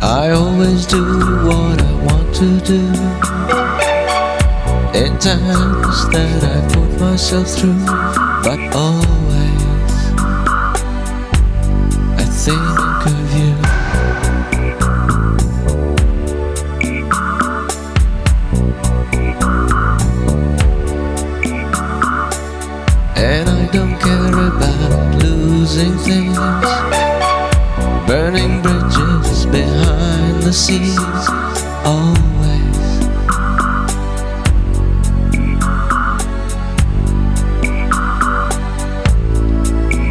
I always do what to do. In times that I put myself through, but always I think of you. And I don't care about losing things burning bridges behind the scenes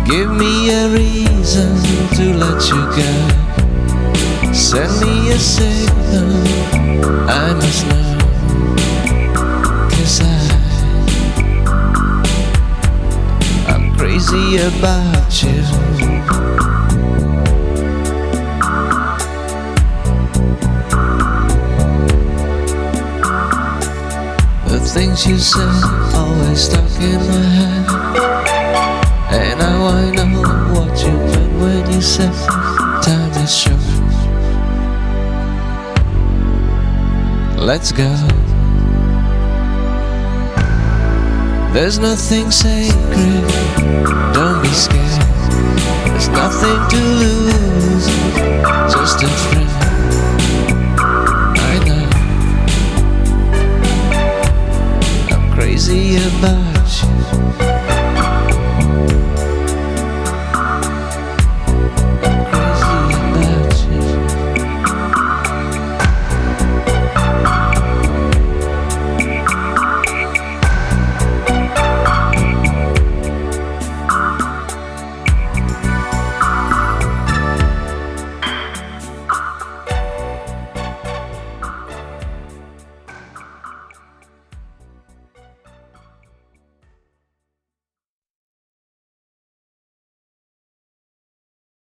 give me a reason to let you go. Send me a signal i must know. 'cause i i'm crazy about you. The things you say always stuck in time is short. Let's go. There's nothing sacred, don't be scared. There's nothing to lose, just a friend. I know. I'm crazy about